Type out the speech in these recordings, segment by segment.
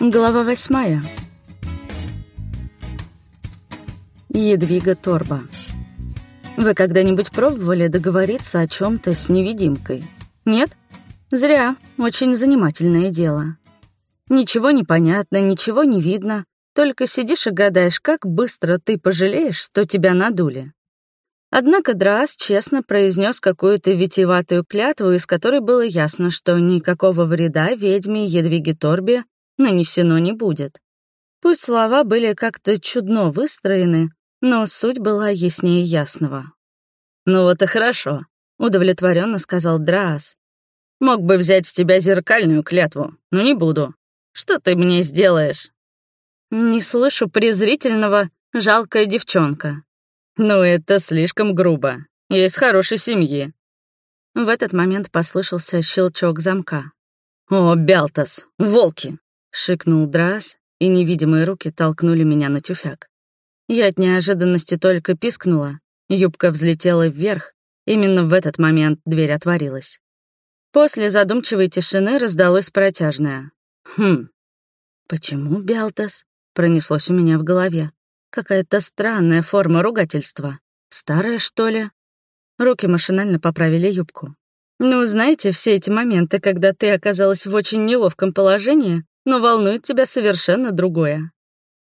Глава восьмая. Едвига Торба. Вы когда-нибудь пробовали договориться о чем то с невидимкой? Нет? Зря. Очень занимательное дело. Ничего не понятно, ничего не видно. Только сидишь и гадаешь, как быстро ты пожалеешь, что тебя надули. Однако Драас честно произнес какую-то витиеватую клятву, из которой было ясно, что никакого вреда ведьме Едвиге Торбе нанесено не будет. Пусть слова были как-то чудно выстроены, но суть была яснее ясного. «Ну вот и хорошо», — удовлетворенно сказал Драас. «Мог бы взять с тебя зеркальную клятву, но не буду. Что ты мне сделаешь?» «Не слышу презрительного «жалкая девчонка». «Ну, это слишком грубо. Я из хорошей семьи». В этот момент послышался щелчок замка. «О, Бялтас, волки! — шикнул Драс, и невидимые руки толкнули меня на тюфяк. Я от неожиданности только пискнула, юбка взлетела вверх, именно в этот момент дверь отворилась. После задумчивой тишины раздалось протяжное «Хм, почему Бялтас?» — пронеслось у меня в голове. Какая-то странная форма ругательства. Старая, что ли? Руки машинально поправили юбку. Ну, знаете, все эти моменты, когда ты оказалась в очень неловком положении, но волнует тебя совершенно другое.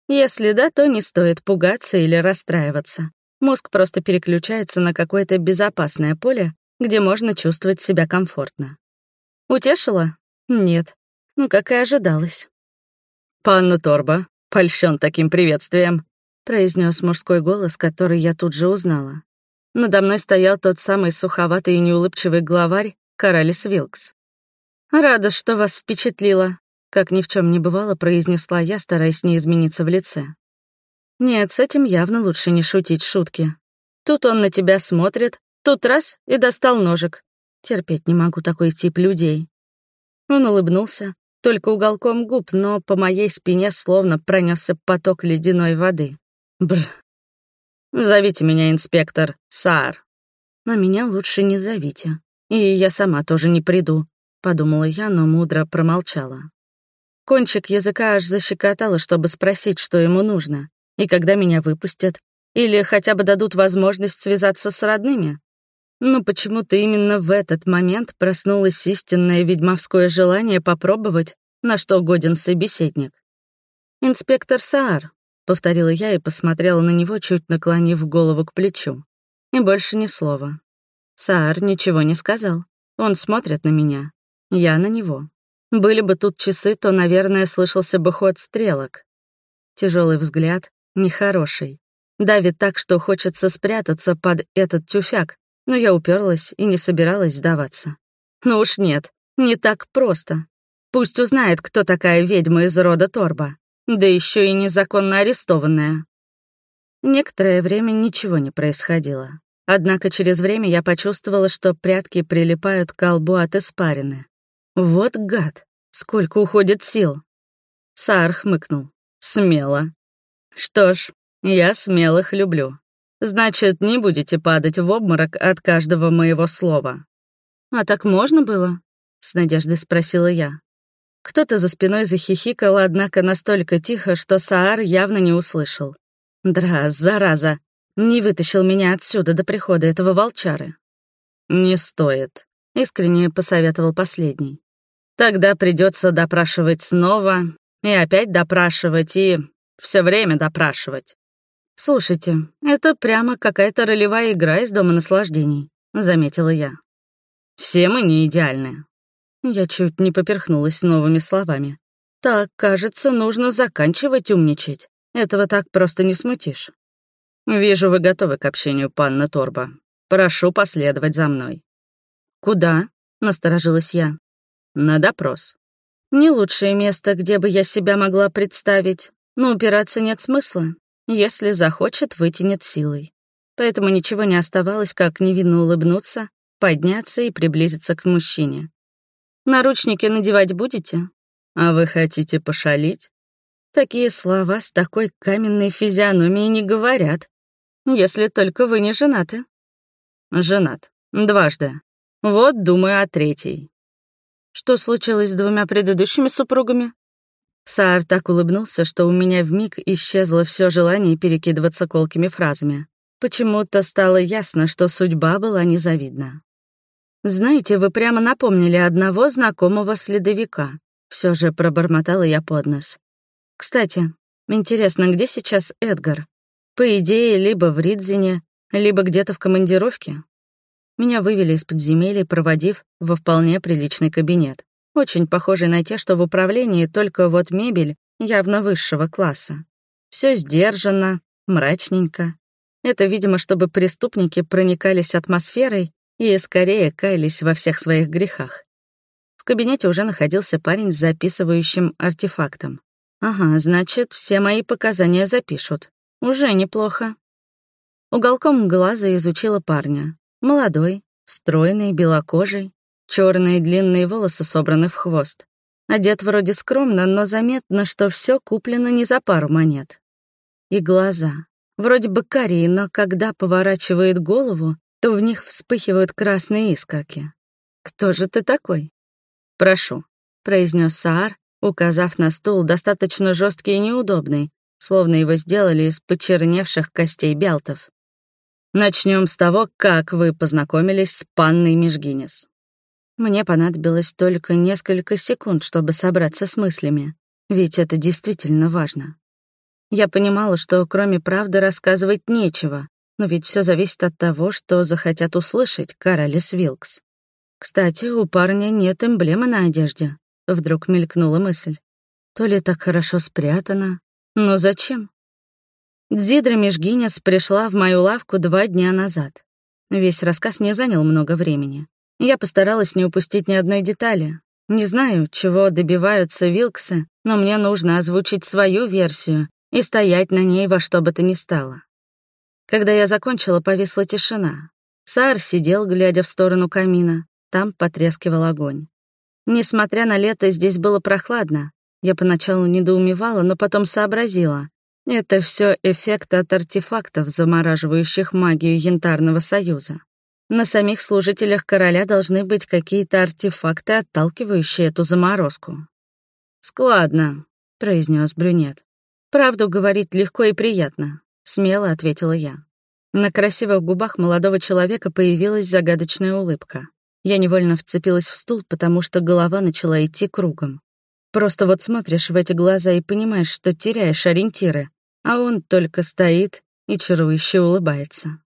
Если да, то не стоит пугаться или расстраиваться. Мозг просто переключается на какое-то безопасное поле, где можно чувствовать себя комфортно. Утешила? Нет. Ну, как и ожидалось. «Панна Торба, польщен таким приветствием», — произнес мужской голос, который я тут же узнала. Надо мной стоял тот самый суховатый и неулыбчивый главарь Каралис Вилкс. «Рада, что вас впечатлило», как ни в чем не бывало, произнесла я, стараясь не измениться в лице. Нет, с этим явно лучше не шутить шутки. Тут он на тебя смотрит, тут раз — и достал ножик. Терпеть не могу такой тип людей. Он улыбнулся, только уголком губ, но по моей спине словно пронесся поток ледяной воды. Бр. «Зовите меня инспектор Саар». «На меня лучше не зовите. И я сама тоже не приду», — подумала я, но мудро промолчала. Кончик языка аж защекотало, чтобы спросить, что ему нужно, и когда меня выпустят, или хотя бы дадут возможность связаться с родными. Но почему-то именно в этот момент проснулось истинное ведьмовское желание попробовать, на что годен собеседник. «Инспектор Саар», — повторила я и посмотрела на него, чуть наклонив голову к плечу. И больше ни слова. Саар ничего не сказал. Он смотрит на меня. Я на него. Были бы тут часы, то, наверное, слышался бы ход стрелок. Тяжелый взгляд, нехороший. Давит так, что хочется спрятаться под этот тюфяк, но я уперлась и не собиралась сдаваться. Ну уж нет, не так просто. Пусть узнает, кто такая ведьма из рода Торба, да еще и незаконно арестованная. Некоторое время ничего не происходило. Однако через время я почувствовала, что прятки прилипают к колбу от испарины. Вот гад, сколько уходит сил. Саар хмыкнул. Смело. Что ж, я смелых люблю. Значит, не будете падать в обморок от каждого моего слова. А так можно было? С надеждой спросила я. Кто-то за спиной захихикал, однако настолько тихо, что Саар явно не услышал. Дра, зараза, не вытащил меня отсюда до прихода этого волчары. «Не стоит», — искренне посоветовал последний. Тогда придется допрашивать снова, и опять допрашивать, и все время допрашивать. «Слушайте, это прямо какая-то ролевая игра из Дома наслаждений», — заметила я. «Все мы не идеальны». Я чуть не поперхнулась новыми словами. «Так, кажется, нужно заканчивать умничать. Этого так просто не смутишь». «Вижу, вы готовы к общению, панна Торба. Прошу последовать за мной». «Куда?» — насторожилась я. На допрос. Не лучшее место, где бы я себя могла представить, но упираться нет смысла. Если захочет, вытянет силой. Поэтому ничего не оставалось, как невинно улыбнуться, подняться и приблизиться к мужчине. «Наручники надевать будете? А вы хотите пошалить?» Такие слова с такой каменной физиономией не говорят. Если только вы не женаты. Женат. Дважды. Вот думаю о третьей. Что случилось с двумя предыдущими супругами? Саар так улыбнулся, что у меня вмиг исчезло все желание перекидываться колкими фразами. Почему-то стало ясно, что судьба была незавидна. «Знаете, вы прямо напомнили одного знакомого следовика», — все же пробормотала я под нос. «Кстати, интересно, где сейчас Эдгар? По идее, либо в Ридзине, либо где-то в командировке. Меня вывели из подземелья, проводив во вполне приличный кабинет, очень похожий на те, что в управлении, только вот мебель явно высшего класса. Все сдержанно, мрачненько. Это, видимо, чтобы преступники проникались атмосферой и скорее каялись во всех своих грехах. В кабинете уже находился парень с записывающим артефактом. Ага, значит, все мои показания запишут. Уже неплохо. Уголком глаза изучила парня. Молодой, стройный, белокожий, черные длинные волосы собраны в хвост. Одет вроде скромно, но заметно, что все куплено не за пару монет. И глаза. Вроде бы карие, но когда поворачивает голову, то в них вспыхивают красные искорки. «Кто же ты такой?» «Прошу», — произнес Саар, указав на стул, достаточно жесткий и неудобный, словно его сделали из почерневших костей бялтов. Начнем с того, как вы познакомились с панной Межгинес. Мне понадобилось только несколько секунд, чтобы собраться с мыслями, ведь это действительно важно. Я понимала, что кроме правды рассказывать нечего, но ведь все зависит от того, что захотят услышать Каролис Вилкс. Кстати, у парня нет эмблемы на одежде. Вдруг мелькнула мысль. То ли так хорошо спрятано, но зачем? Дзидра Межгинес пришла в мою лавку два дня назад. Весь рассказ не занял много времени. Я постаралась не упустить ни одной детали. Не знаю, чего добиваются Вилксы, но мне нужно озвучить свою версию и стоять на ней во что бы то ни стало. Когда я закончила, повисла тишина. Саар сидел, глядя в сторону камина. Там потрескивал огонь. Несмотря на лето, здесь было прохладно. Я поначалу недоумевала, но потом сообразила. Это все эффект от артефактов, замораживающих магию Янтарного Союза. На самих служителях короля должны быть какие-то артефакты, отталкивающие эту заморозку. «Складно», — произнес брюнет. «Правду говорить легко и приятно», — смело ответила я. На красивых губах молодого человека появилась загадочная улыбка. Я невольно вцепилась в стул, потому что голова начала идти кругом. Просто вот смотришь в эти глаза и понимаешь, что теряешь ориентиры, а он только стоит и чарующе улыбается.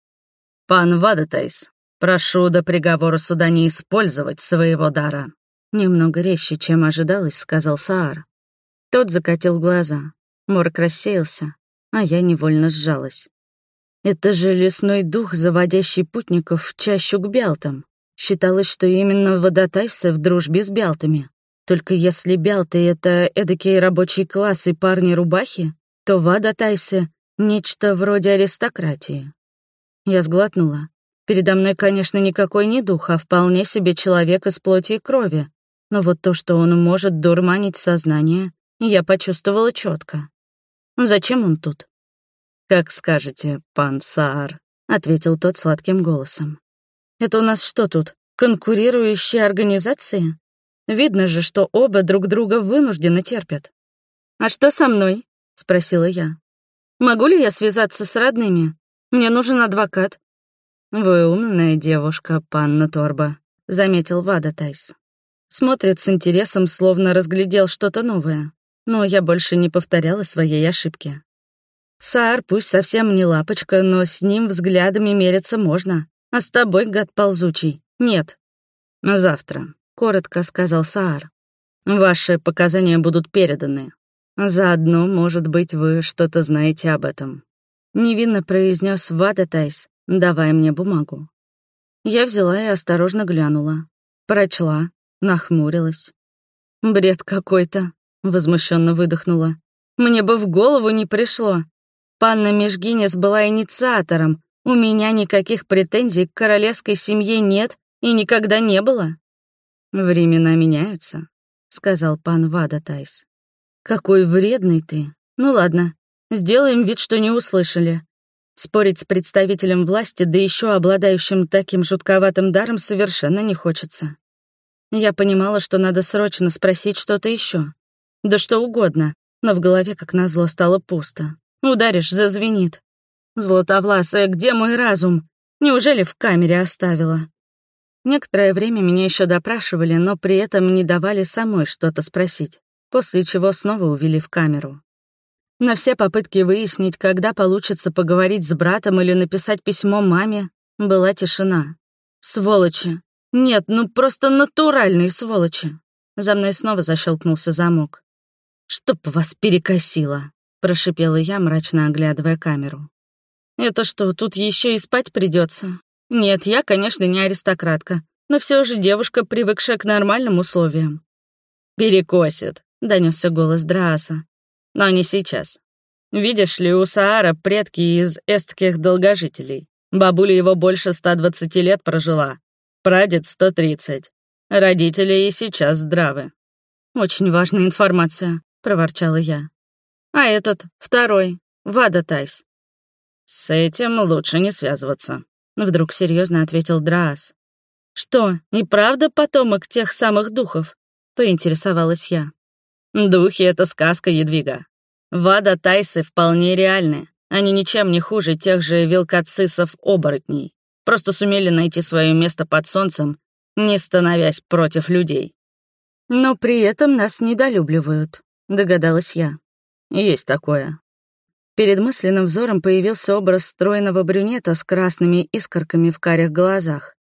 «Пан Вадатайс, прошу до приговора суда не использовать своего дара». Немного резче, чем ожидалось, сказал Саар. Тот закатил глаза. Морок рассеялся, а я невольно сжалась. Это же лесной дух, заводящий путников в чащу к Бялтам. Считалось, что именно водотайсы в дружбе с Бялтами. Только если Бялты — это эдакие рабочие классы парни-рубахи, то Вада Тайсе — нечто вроде аристократии. Я сглотнула. Передо мной, конечно, никакой не дух, а вполне себе человек из плоти и крови. Но вот то, что он может дурманить сознание, я почувствовала четко. Зачем он тут? «Как скажете, пан Саар», — ответил тот сладким голосом. «Это у нас что тут, конкурирующие организации? Видно же, что оба друг друга вынужденно терпят. А что со мной? — спросила я. «Могу ли я связаться с родными? Мне нужен адвокат». «Вы умная девушка, панна Торба», — заметил Вада Тайс. Смотрит с интересом, словно разглядел что-то новое. Но я больше не повторяла своей ошибки. Саар пусть совсем не лапочка, но с ним взглядами мериться можно. А с тобой, гад ползучий, нет. «Завтра», — коротко сказал Саар. «Ваши показания будут переданы. Заодно, может быть, вы что-то знаете об этом. Невинно произнес Вада Тайс, давая мне бумагу. Я взяла и осторожно глянула. Прочла, нахмурилась. Бред какой-то, возмущенно выдохнула. Мне бы в голову не пришло. Панна Межгинес была инициатором. У меня никаких претензий к королевской семье нет и никогда не было. Времена меняются, сказал пан Вада Тайс. «Какой вредный ты. Ну ладно, сделаем вид, что не услышали». Спорить с представителем власти, да еще обладающим таким жутковатым даром, совершенно не хочется. Я понимала, что надо срочно спросить что-то еще. Да что угодно, но в голове, как назло, стало пусто. Ударишь, зазвенит. Златовласая, где мой разум? Неужели в камере оставила? Некоторое время меня еще допрашивали, но при этом не давали самой что-то спросить, после чего снова увели в камеру. На все попытки выяснить, когда получится поговорить с братом или написать письмо маме, была тишина. Сволочи. Нет, ну просто натуральные сволочи. За мной снова защелкнулся замок. «Чтоб вас перекосило», — прошипела я, мрачно оглядывая камеру. «Это что, тут еще и спать придется? Нет, я, конечно, не аристократка, но все же девушка, привыкшая к нормальным условиям». «Перекосит», — донесся голос Драаса. Но не сейчас. Видишь ли, у Саара предки из эстских долгожителей. Бабуля его больше 120 лет прожила. Прадед — 130. Родители и сейчас здравы. «Очень важная информация», — проворчала я. «А этот, второй, Вада Тайс». «С этим лучше не связываться», — вдруг серьезно ответил Драас. «Что, и правда потомок тех самых духов?» — поинтересовалась я. Духи — это сказка, Едвига. Вада Тайсы вполне реальны. Они ничем не хуже тех же вилкацисов-оборотней. Просто сумели найти свое место под солнцем, не становясь против людей. Но при этом нас недолюбливают, догадалась я. Есть такое. Перед мысленным взором появился образ стройного брюнета с красными искорками в карих глазах.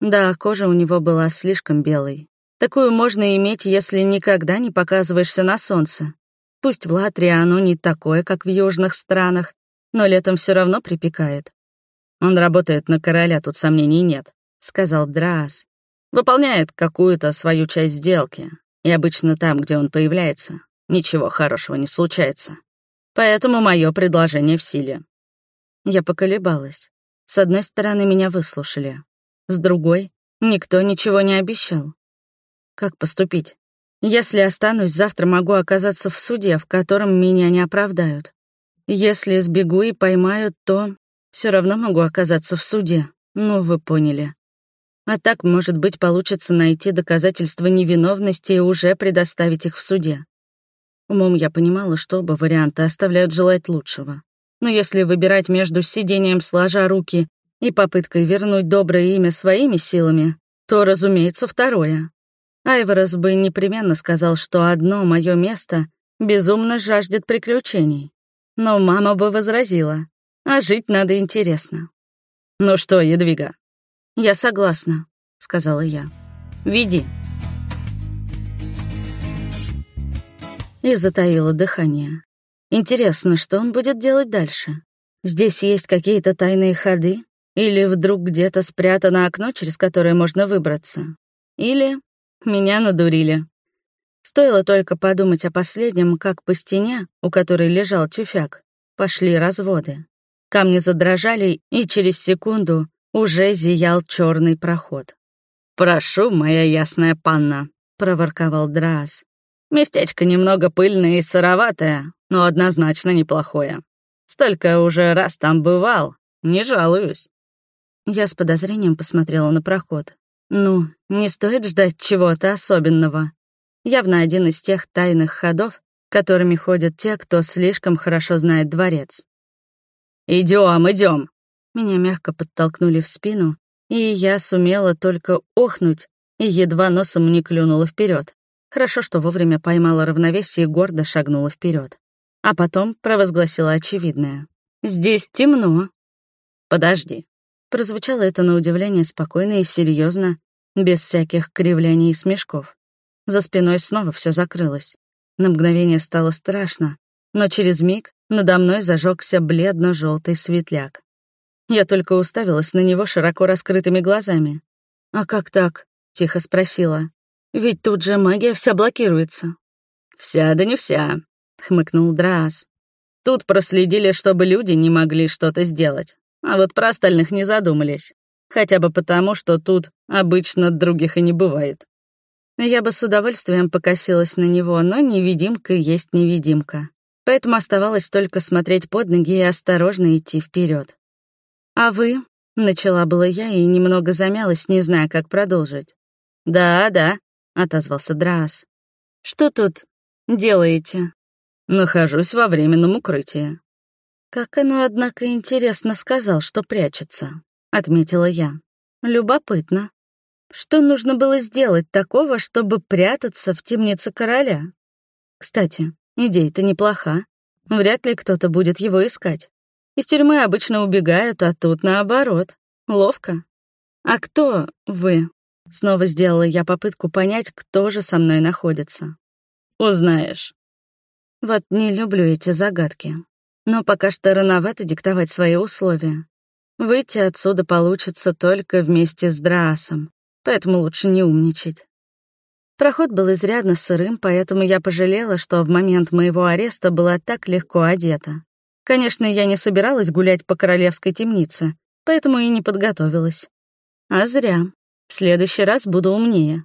Да, кожа у него была слишком белой. Такую можно иметь, если никогда не показываешься на солнце. Пусть в Латре оно не такое, как в южных странах, но летом все равно припекает. Он работает на короля, тут сомнений нет, сказал Драас. Выполняет какую-то свою часть сделки, и обычно там, где он появляется, ничего хорошего не случается. Поэтому мое предложение в силе. Я поколебалась. С одной стороны, меня выслушали. С другой, никто ничего не обещал. Как поступить? Если останусь, завтра могу оказаться в суде, в котором меня не оправдают. Если сбегу и поймают, то все равно могу оказаться в суде. Ну, вы поняли. А так, может быть, получится найти доказательства невиновности и уже предоставить их в суде. Умом я понимала, что оба варианта оставляют желать лучшего. Но если выбирать между сидением сложа руки и попыткой вернуть доброе имя своими силами, то, разумеется, второе. Айворос бы непременно сказал, что одно мое место безумно жаждет приключений. Но мама бы возразила, а жить надо интересно. «Ну что, Едвига?» «Я согласна», — сказала я. «Веди». И затаила дыхание. Интересно, что он будет делать дальше? Здесь есть какие-то тайные ходы? Или вдруг где-то спрятано окно, через которое можно выбраться? Или меня надурили. Стоило только подумать о последнем, как по стене, у которой лежал тюфяк, пошли разводы. Камни задрожали, и через секунду уже зиял черный проход. «Прошу, моя ясная панна», — проворковал Драз. «Местечко немного пыльное и сыроватое, но однозначно неплохое. Столько уже раз там бывал, не жалуюсь». Я с подозрением посмотрела на проход. Ну, не стоит ждать чего-то особенного. Явно один из тех тайных ходов, которыми ходят те, кто слишком хорошо знает дворец. Идем, идем. Меня мягко подтолкнули в спину, и я сумела только охнуть и едва носом не клюнула вперед. Хорошо, что вовремя поймала равновесие и гордо шагнула вперед. А потом провозгласила очевидное. «Здесь темно». «Подожди», Прозвучало это на удивление спокойно и серьезно, без всяких кривляний и смешков. За спиной снова все закрылось. На мгновение стало страшно, но через миг надо мной зажегся бледно-желтый светляк. Я только уставилась на него широко раскрытыми глазами. «А как так?» — тихо спросила. «Ведь тут же магия вся блокируется». «Вся да не вся», — хмыкнул Драас. «Тут проследили, чтобы люди не могли что-то сделать. А вот про остальных не задумались. Хотя бы потому, что тут обычно других и не бывает. Я бы с удовольствием покосилась на него, но невидимка есть невидимка. Поэтому оставалось только смотреть под ноги и осторожно идти вперед. «А вы?» — начала была я и немного замялась, не зная, как продолжить. «Да, да», — отозвался Драас. «Что тут делаете?» «Нахожусь во временном укрытии». «Как оно, однако, интересно сказал, что прячется», — отметила я. «Любопытно. Что нужно было сделать такого, чтобы прятаться в темнице короля? Кстати, идея-то неплоха. Вряд ли кто-то будет его искать. Из тюрьмы обычно убегают, а тут наоборот. Ловко. А кто вы? Снова сделала я попытку понять, кто же со мной находится. Узнаешь. Вот не люблю эти загадки. Но пока что рановато диктовать свои условия. Выйти отсюда получится только вместе с Драасом, поэтому лучше не умничать. Проход был изрядно сырым, поэтому я пожалела, что в момент моего ареста была так легко одета. Конечно, я не собиралась гулять по королевской темнице, поэтому и не подготовилась. А зря. В следующий раз буду умнее.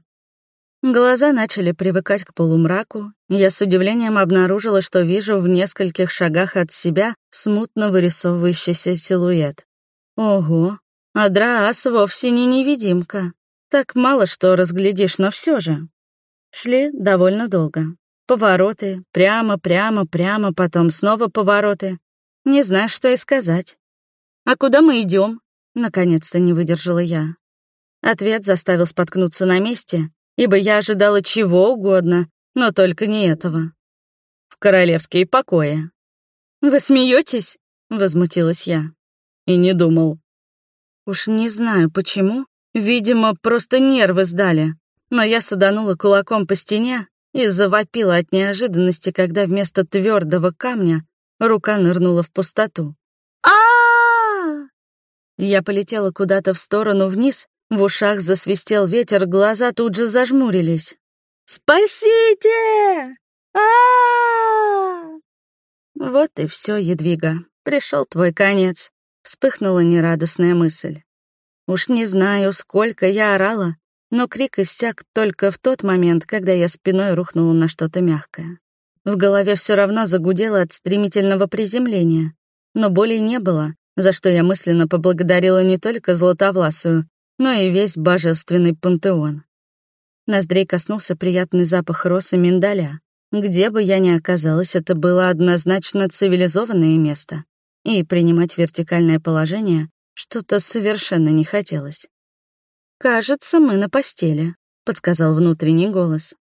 Глаза начали привыкать к полумраку, и я с удивлением обнаружила, что вижу в нескольких шагах от себя смутно вырисовывающийся силуэт. Ого, а Драас вовсе не невидимка. Так мало что разглядишь, но все же. Шли довольно долго. Повороты, прямо, прямо, прямо, потом снова повороты. Не знаю, что и сказать. «А куда мы идем? наконец-то не выдержала я. Ответ заставил споткнуться на месте, ибо я ожидала чего угодно, но только не этого. В королевские покои. «Вы смеетесь? возмутилась я. И не думал. Уж не знаю почему, видимо, просто нервы сдали, но я саданула кулаком по стене и завопила от неожиданности, когда вместо твердого камня рука нырнула в пустоту. а Я полетела куда-то в сторону вниз, в ушах засвистел ветер, глаза тут же зажмурились. «Спасите! а Вот и все, Едвига. Пришел твой конец. Вспыхнула нерадостная мысль. Уж не знаю, сколько я орала, но крик иссяк только в тот момент, когда я спиной рухнула на что-то мягкое. В голове все равно загудело от стремительного приземления, но боли не было, за что я мысленно поблагодарила не только Златовласую, но и весь божественный пантеон. Ноздрей коснулся приятный запах роз и миндаля. Где бы я ни оказалась, это было однозначно цивилизованное место, и принимать вертикальное положение что-то совершенно не хотелось. «Кажется, мы на постели», — подсказал внутренний голос.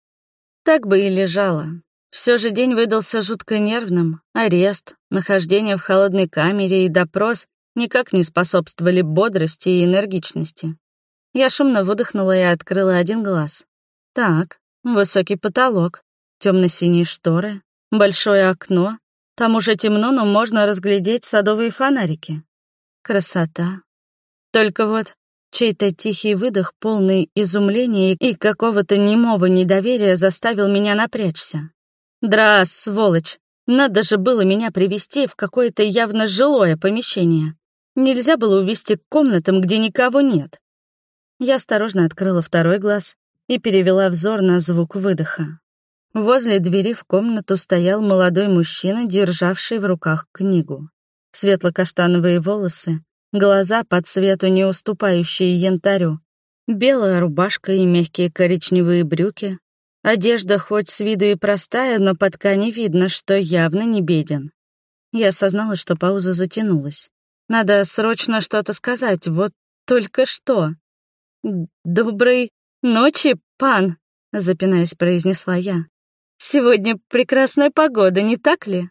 Так бы и лежала. Все же день выдался жутко нервным. Арест, нахождение в холодной камере и допрос никак не способствовали бодрости и энергичности. Я шумно выдохнула и открыла один глаз. Так, высокий потолок, темно-синие шторы, большое окно. Там уже темно, но можно разглядеть садовые фонарики. Красота. Только вот Чей-то тихий выдох, полный изумления и какого-то немого недоверия заставил меня напрячься. Драс, сволочь! Надо же было меня привести в какое-то явно жилое помещение. Нельзя было увести к комнатам, где никого нет. Я осторожно открыла второй глаз и перевела взор на звук выдоха. Возле двери в комнату стоял молодой мужчина, державший в руках книгу. Светло-каштановые волосы, глаза по цвету не уступающие янтарю, белая рубашка и мягкие коричневые брюки. Одежда хоть с виду и простая, но по ткани видно, что явно не беден. Я осознала, что пауза затянулась. Надо срочно что-то сказать, вот только что. «Доброй ночи, пан», — запинаясь, произнесла я. «Сегодня прекрасная погода, не так ли?»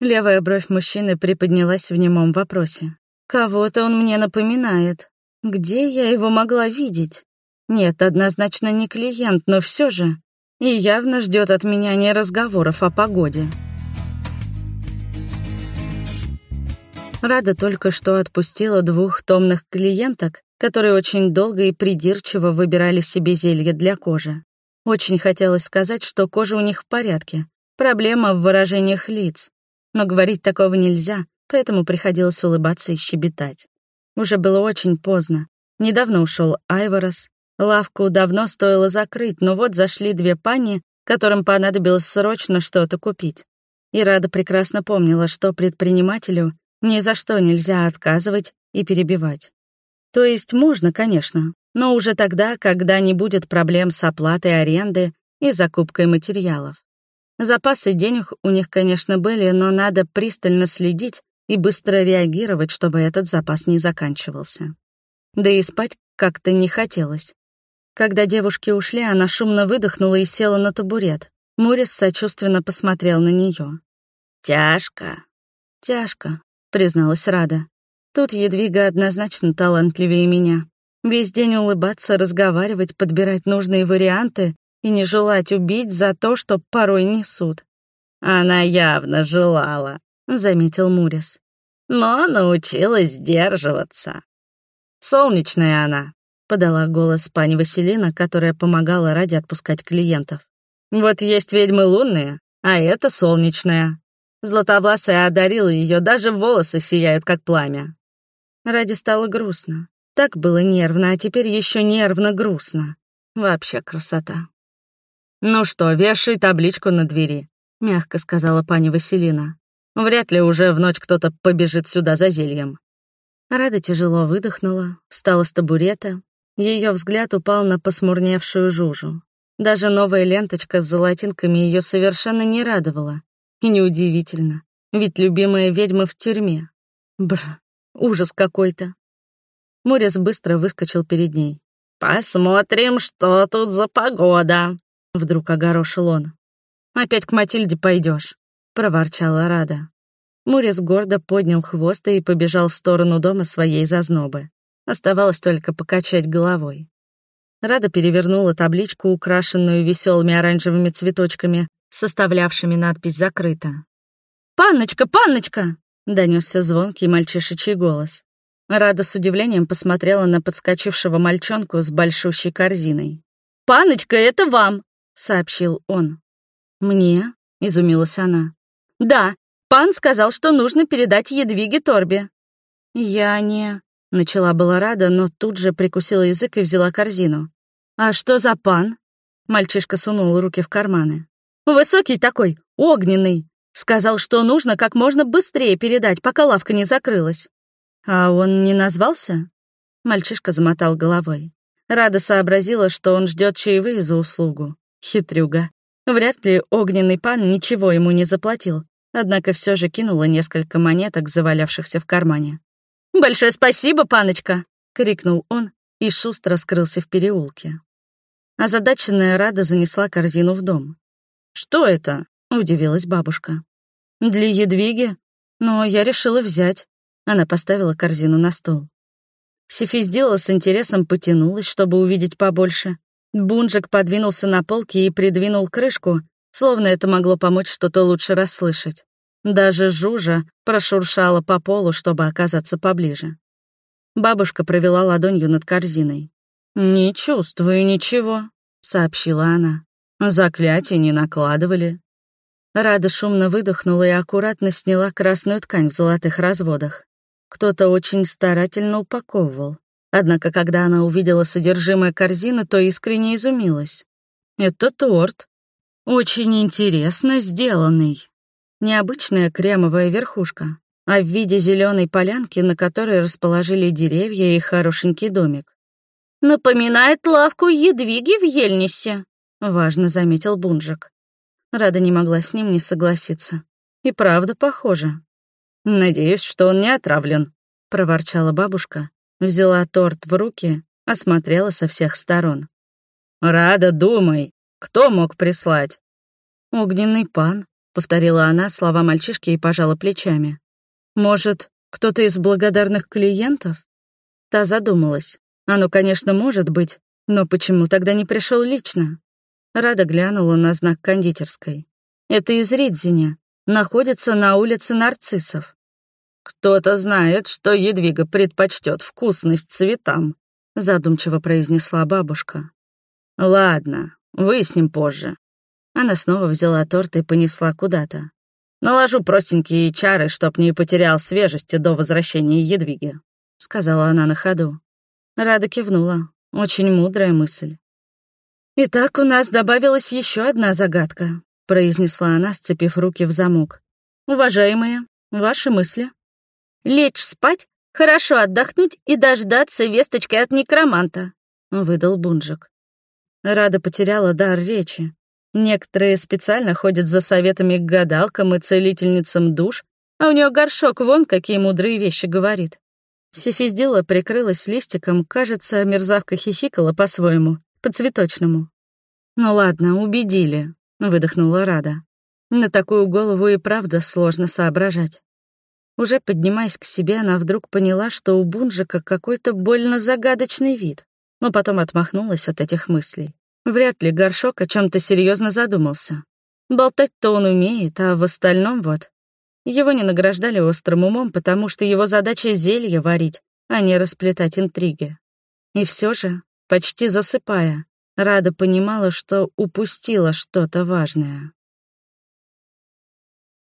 Левая бровь мужчины приподнялась в немом вопросе. Кого-то он мне напоминает. Где я его могла видеть? Нет, однозначно не клиент, но все же. И явно ждет от меня не разговоров о погоде. Рада только что отпустила двух томных клиенток, которые очень долго и придирчиво выбирали себе зелье для кожи. Очень хотелось сказать, что кожа у них в порядке. Проблема в выражениях лиц. Но говорить такого нельзя, поэтому приходилось улыбаться и щебетать. Уже было очень поздно. Недавно ушел Айворос. Лавку давно стоило закрыть, но вот зашли две пани, которым понадобилось срочно что-то купить. И Рада прекрасно помнила, что предпринимателю ни за что нельзя отказывать и перебивать. То есть можно, конечно, но уже тогда, когда не будет проблем с оплатой аренды и закупкой материалов. Запасы денег у них, конечно, были, но надо пристально следить и быстро реагировать, чтобы этот запас не заканчивался. Да и спать как-то не хотелось. Когда девушки ушли, она шумно выдохнула и села на табурет. Мурис сочувственно посмотрел на нее. «Тяжко». «Тяжко», — призналась Рада. «Тут Едвига однозначно талантливее меня. Весь день улыбаться, разговаривать, подбирать нужные варианты и не желать убить за то, что порой несут». «Она явно желала», — заметил Мурис. «Но научилась сдерживаться». «Солнечная она», — подала голос пани Василина, которая помогала ради отпускать клиентов. Вот есть ведьмы лунные, а это солнечная. Златовласая одарила ее, даже волосы сияют, как пламя. Ради стало грустно. Так было нервно, а теперь еще нервно грустно. Вообще красота. «Ну что, вешай табличку на двери», — мягко сказала пани Василина. «Вряд ли уже в ночь кто-то побежит сюда за зельем». Рада тяжело выдохнула, встала с табурета. Ее взгляд упал на посмурневшую Жужу. Даже новая ленточка с золотинками ее совершенно не радовала. И неудивительно, ведь любимая ведьма в тюрьме. Бра, ужас какой-то. Морис быстро выскочил перед ней. «Посмотрим, что тут за погода», — вдруг огорошил он. «Опять к Матильде пойдешь, проворчала Рада. Морис гордо поднял хвост и побежал в сторону дома своей зазнобы. Оставалось только покачать головой. Рада перевернула табличку, украшенную веселыми оранжевыми цветочками, составлявшими надпись «Закрыто». «Панночка, панночка!» — донесся звонкий мальчишечий голос. Рада с удивлением посмотрела на подскочившего мальчонку с большущей корзиной. «Панночка, это вам!» — сообщил он. «Мне?» — изумилась она. «Да, пан сказал, что нужно передать Едвиге Торбе». «Я не...» — начала была Рада, но тут же прикусила язык и взяла корзину. «А что за пан?» Мальчишка сунул руки в карманы. «Высокий такой, огненный. Сказал, что нужно как можно быстрее передать, пока лавка не закрылась». «А он не назвался?» Мальчишка замотал головой. Рада сообразила, что он ждет чаевые за услугу. Хитрюга. Вряд ли огненный пан ничего ему не заплатил, однако все же кинула несколько монеток, завалявшихся в кармане. «Большое спасибо, паночка!» — крикнул он и шустро скрылся в переулке. Озадаченная Рада занесла корзину в дом. «Что это?» — удивилась бабушка. «Для едвиги? Но я решила взять». Она поставила корзину на стол. Сефиздила с интересом потянулась, чтобы увидеть побольше. Бунжик подвинулся на полке и придвинул крышку, словно это могло помочь что-то лучше расслышать. Даже Жужа прошуршала по полу, чтобы оказаться поближе. Бабушка провела ладонью над корзиной. «Не чувствую ничего», — сообщила она. «Заклятие не накладывали». Рада шумно выдохнула и аккуратно сняла красную ткань в золотых разводах. Кто-то очень старательно упаковывал. Однако, когда она увидела содержимое корзины, то искренне изумилась. «Это торт. Очень интересно сделанный. Необычная кремовая верхушка, а в виде зеленой полянки, на которой расположили деревья и хорошенький домик. «Напоминает лавку Едвиги в Ельнисе», — важно заметил Бунжик. Рада не могла с ним не согласиться. И правда похоже. «Надеюсь, что он не отравлен», — проворчала бабушка, взяла торт в руки, осмотрела со всех сторон. «Рада, думай, кто мог прислать?» «Огненный пан», — повторила она слова мальчишки и пожала плечами. Может, кто-то из благодарных клиентов? Та задумалась. Оно, конечно, может быть, но почему тогда не пришел лично? Рада глянула на знак кондитерской. Это из Ридзиня. Находится на улице нарциссов. «Кто-то знает, что Едвига предпочтет вкусность цветам», задумчиво произнесла бабушка. «Ладно, выясним позже». Она снова взяла торт и понесла куда-то. Наложу простенькие чары, чтоб не потерял свежести до возвращения Едвиги», — сказала она на ходу. Рада кивнула. Очень мудрая мысль. «Итак, у нас добавилась еще одна загадка», — произнесла она, сцепив руки в замок. «Уважаемые, ваши мысли?» «Лечь спать, хорошо отдохнуть и дождаться весточки от некроманта», — выдал Бунжик. Рада потеряла дар речи. Некоторые специально ходят за советами к гадалкам и целительницам душ, а у нее горшок вон какие мудрые вещи говорит. Сефиздила прикрылась листиком, кажется, мерзавка хихикала по-своему, по-цветочному. «Ну ладно, убедили», — выдохнула Рада. На такую голову и правда сложно соображать. Уже поднимаясь к себе, она вдруг поняла, что у Бунжика какой-то больно загадочный вид, но потом отмахнулась от этих мыслей. Вряд ли горшок о чем то серьезно задумался. Болтать-то он умеет, а в остальном вот. Его не награждали острым умом, потому что его задача — зелье варить, а не расплетать интриги. И все же, почти засыпая, Рада понимала, что упустила что-то важное.